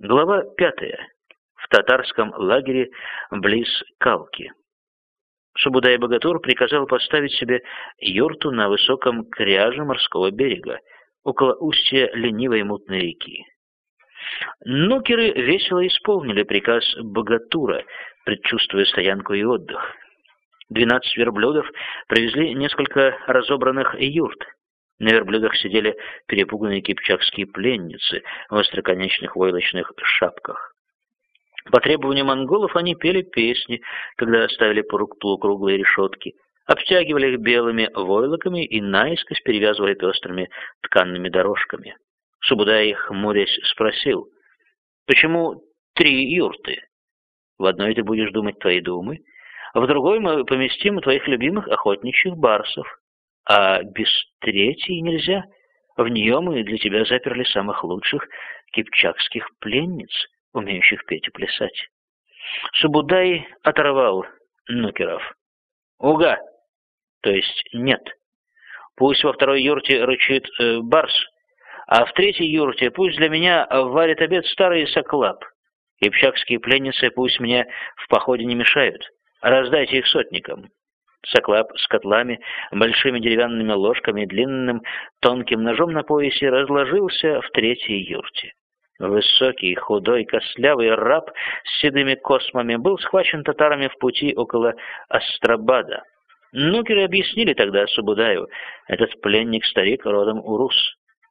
Глава пятая. В татарском лагере близ Калки. Субудай-богатур приказал поставить себе юрту на высоком кряже морского берега, около устья ленивой мутной реки. Нукеры весело исполнили приказ богатура, предчувствуя стоянку и отдых. Двенадцать верблюдов привезли несколько разобранных юрт, на верблюдах сидели перепуганные кипчакские пленницы в остроконечных войлочных шапках. По требованию монголов они пели песни, когда ставили полукруглые решетки, обтягивали их белыми войлоками и наискось перевязывали пестрыми тканными дорожками. Субудай, хмурясь, спросил, «Почему три юрты? В одной ты будешь думать твои думы, а в другой мы поместим твоих любимых охотничьих барсов а без третьей нельзя. В нее мы для тебя заперли самых лучших кипчакских пленниц, умеющих петь и плясать. Субудай оторвал нукеров. Уга, то есть нет. Пусть во второй юрте рычит э, барс, а в третьей юрте пусть для меня варит обед старый соклап. Кипчакские пленницы пусть мне в походе не мешают. Раздайте их сотникам. Соклап с котлами, большими деревянными ложками, длинным тонким ножом на поясе разложился в третьей юрте. Высокий, худой, кослявый раб с седыми космами был схвачен татарами в пути около Астрабада. Нукеры объяснили тогда Субудаю, этот пленник-старик родом Урус.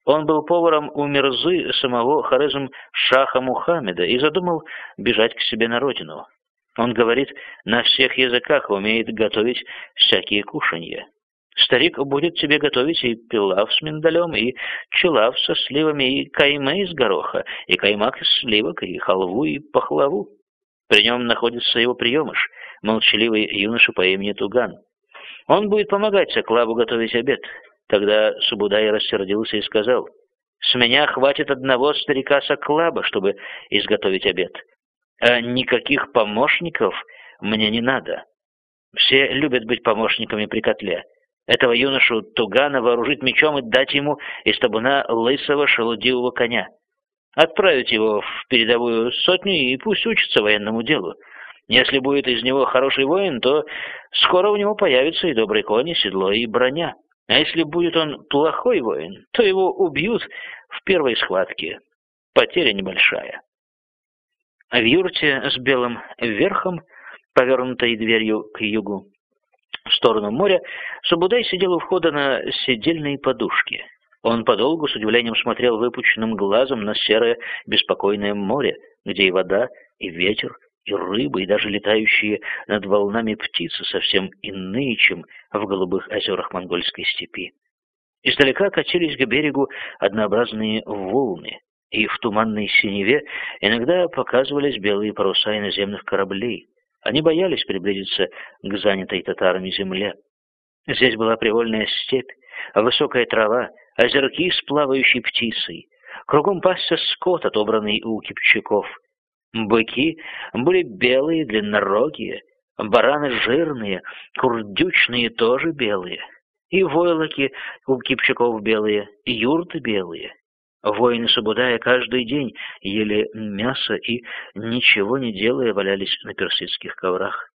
Он был поваром у Мирзы самого Харизм Шаха Мухаммеда и задумал бежать к себе на родину. Он говорит на всех языках, умеет готовить всякие кушанья. Старик будет тебе готовить и пилав с миндалем, и чулав со сливами, и кайме из гороха, и каймак из сливок, и халву, и пахлаву. При нем находится его приемыш, молчаливый юноша по имени Туган. Он будет помогать Соклабу готовить обед. Тогда Субудай рассердился и сказал, «С меня хватит одного старика Соклаба, чтобы изготовить обед никаких помощников мне не надо. Все любят быть помощниками при котле. Этого юношу Тугана вооружить мечом и дать ему из табуна лысого шелудивого коня. Отправить его в передовую сотню и пусть учится военному делу. Если будет из него хороший воин, то скоро у него появятся и добрые кони, седло и броня. А если будет он плохой воин, то его убьют в первой схватке. Потеря небольшая. В юрте с белым верхом, повернутой дверью к югу, в сторону моря, Субудай сидел у входа на седельной подушке. Он подолгу с удивлением смотрел выпученным глазом на серое беспокойное море, где и вода, и ветер, и рыбы, и даже летающие над волнами птицы совсем иные, чем в голубых озерах монгольской степи. Издалека катились к берегу однообразные волны, и в туманной синеве иногда показывались белые паруса иноземных кораблей. Они боялись приблизиться к занятой татарами земле. Здесь была привольная степь, высокая трава, озерки с плавающей птицей. Кругом пасся скот, отобранный у кипчаков. Быки были белые, длиннорогие, бараны жирные, курдючные тоже белые. И войлоки у кипчаков белые, и юрты белые. Воины Сабудая каждый день ели мясо и, ничего не делая, валялись на персидских коврах.